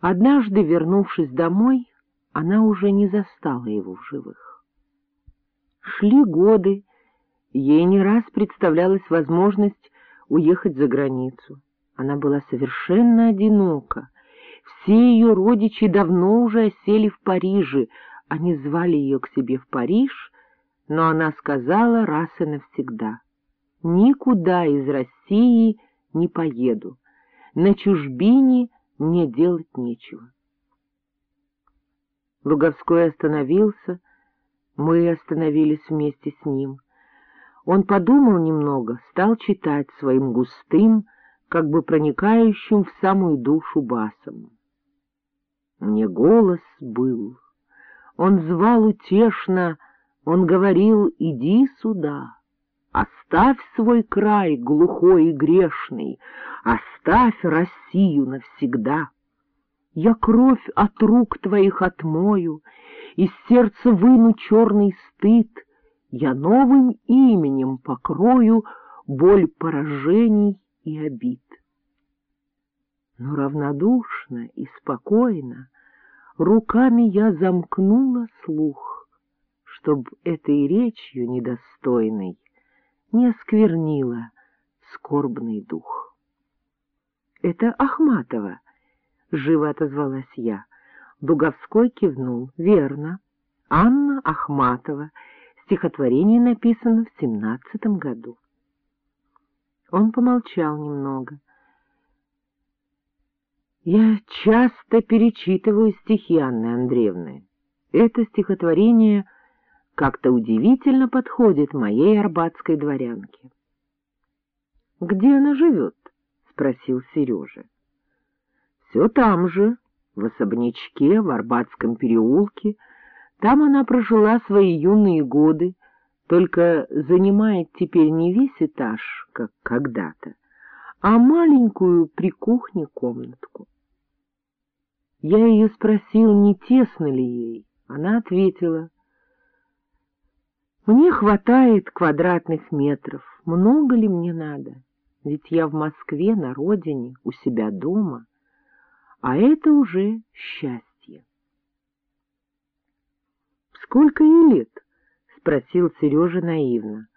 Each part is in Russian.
Однажды, вернувшись домой, она уже не застала его в живых. Шли годы, ей не раз представлялась возможность уехать за границу. Она была совершенно одинока. Все ее родичи давно уже осели в Париже, они звали ее к себе в Париж, но она сказала раз и навсегда — никуда из России не поеду, на чужбине мне делать нечего. Луговской остановился, мы остановились вместе с ним. Он подумал немного, стал читать своим густым, как бы проникающим в самую душу басом. Мне голос был, он звал утешно, он говорил «иди сюда». Оставь свой край глухой и грешный, Оставь Россию навсегда. Я кровь от рук твоих отмою, Из сердца выну черный стыд, Я новым именем покрою Боль поражений и обид. Но равнодушно и спокойно Руками я замкнула слух, Чтоб этой речью недостойной не осквернила скорбный дух. — Это Ахматова, — живо отозвалась я. Дуговской кивнул. — Верно. Анна Ахматова. Стихотворение написано в семнадцатом году. Он помолчал немного. — Я часто перечитываю стихи Анны Андреевны. Это стихотворение — как-то удивительно подходит моей арбатской дворянке. — Где она живет? — спросил Сережа. — Все там же, в особнячке, в Арбатском переулке. Там она прожила свои юные годы, только занимает теперь не весь этаж, как когда-то, а маленькую при кухне комнатку. Я ее спросил, не тесно ли ей. Она ответила — мне хватает квадратных метров, много ли мне надо? Ведь я в Москве, на родине, у себя дома, а это уже счастье. — Сколько ей лет? — спросил Сережа наивно.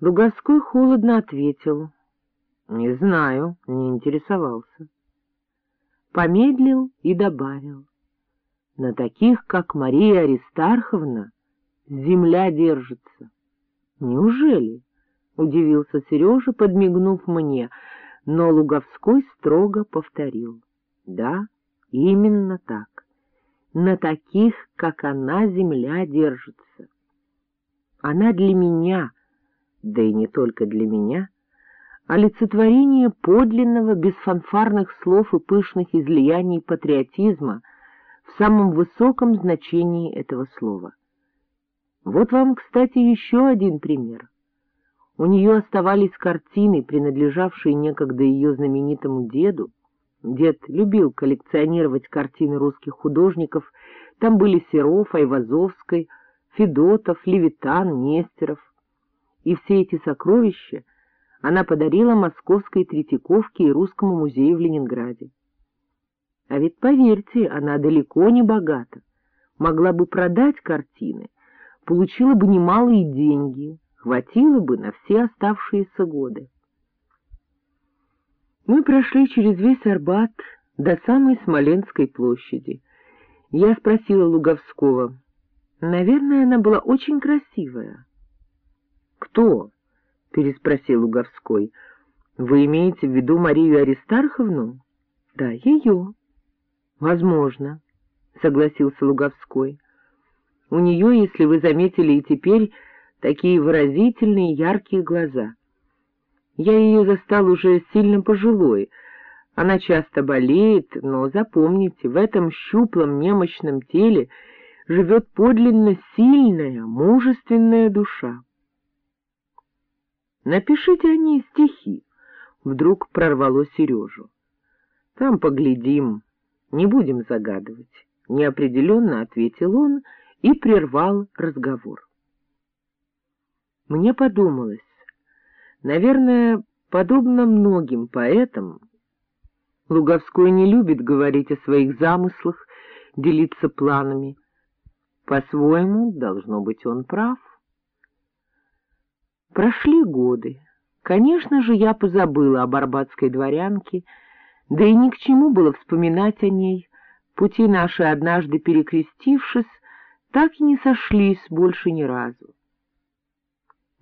Луговской холодно ответил. — Не знаю, не интересовался. Помедлил и добавил. — На таких, как Мария Аристарховна, земля держится. — Неужели? — удивился Сережа, подмигнув мне, но Луговской строго повторил. — Да, именно так. На таких, как она, земля держится. Она для меня, да и не только для меня, олицетворение подлинного, без фанфарных слов и пышных излияний патриотизма в самом высоком значении этого слова. Вот вам, кстати, еще один пример. У нее оставались картины, принадлежавшие некогда ее знаменитому деду. Дед любил коллекционировать картины русских художников. Там были Серов, Айвазовской, Федотов, Левитан, Нестеров. И все эти сокровища она подарила Московской Третьяковке и Русскому музею в Ленинграде. А ведь, поверьте, она далеко не богата. Могла бы продать картины — получила бы немалые деньги, хватило бы на все оставшиеся годы. Мы прошли через весь Арбат до самой Смоленской площади. Я спросила Луговского. Наверное, она была очень красивая. — Кто? — переспросил Луговской. — Вы имеете в виду Марию Аристарховну? — Да, ее. — Возможно, — согласился Луговской. У нее, если вы заметили и теперь, такие выразительные яркие глаза. Я ее застал уже сильно пожилой. Она часто болеет, но запомните, в этом щуплом немощном теле живет подлинно сильная, мужественная душа. Напишите о ней стихи, — вдруг прорвало Сережу. Там поглядим, не будем загадывать, — неопределенно ответил он, — и прервал разговор. Мне подумалось, наверное, подобно многим поэтам, Луговской не любит говорить о своих замыслах, делиться планами. По-своему, должно быть, он прав. Прошли годы. Конечно же, я позабыла об арбатской дворянке, да и ни к чему было вспоминать о ней. Пути наши, однажды перекрестившись, так и не сошлись больше ни разу.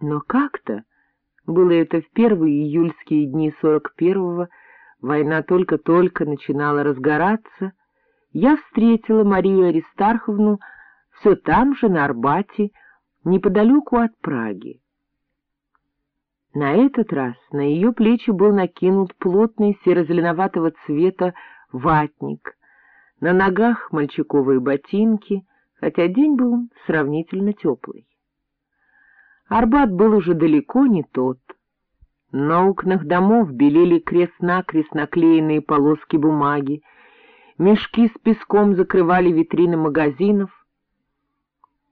Но как-то, было это в первые июльские дни сорок первого, война только-только начинала разгораться, я встретила Марию Аристарховну все там же, на Арбате, неподалеку от Праги. На этот раз на ее плечи был накинут плотный серо-зеленоватого цвета ватник, на ногах мальчиковые ботинки, хотя день был сравнительно теплый. Арбат был уже далеко не тот. На окнах домов белели крест-накрест наклеенные полоски бумаги, мешки с песком закрывали витрины магазинов,